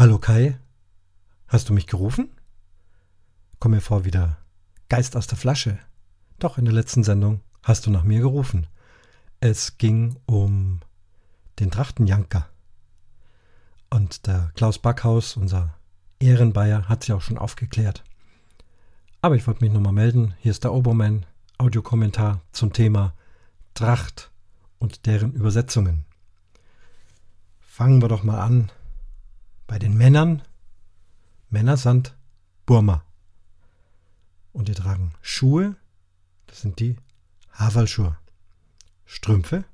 Hallo Kai, hast du mich gerufen? Komm mir vor wie der Geist aus der Flasche. Doch, in der letzten Sendung hast du nach mir gerufen. Es ging um den Trachtenjanker. Und der Klaus Backhaus, unser Ehrenbayer, hat sich auch schon aufgeklärt. Aber ich wollte mich nochmal melden. Hier ist der Obermann, Audiokommentar zum Thema Tracht und deren Übersetzungen. Fangen wir doch mal an bei den Männern. Männer sind Burma. Und die tragen Schuhe, das sind die Haferlschuhe. Strümpfe,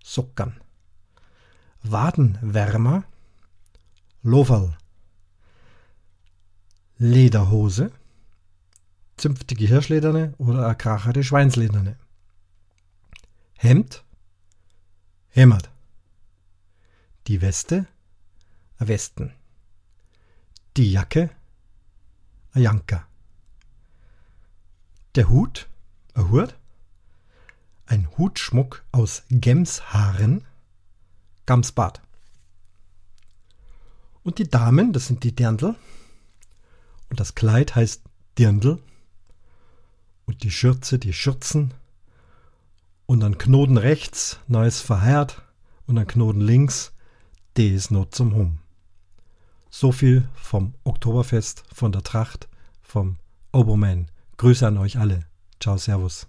Sockern. Wadenwärmer, Loferl. Lederhose, zünftige Hirschlederne oder krachere Schweinslederne. Hemd, Hemmert. Die Weste, Westen. Die Jacke, a Janker. Der Hut, a Hut. Ein Hutschmuck aus Gemshaaren, Gamsbart. Und die Damen, das sind die Dirndl. Und das Kleid heißt Dirndl. Und die Schürze, die Schürzen. Und ein Knoten rechts, neues verheert. Und ein Knoten links, der ist not zum Hum. So viel vom Oktoberfest, von der Tracht, vom Oberman. Grüße an euch alle. Ciao, Servus.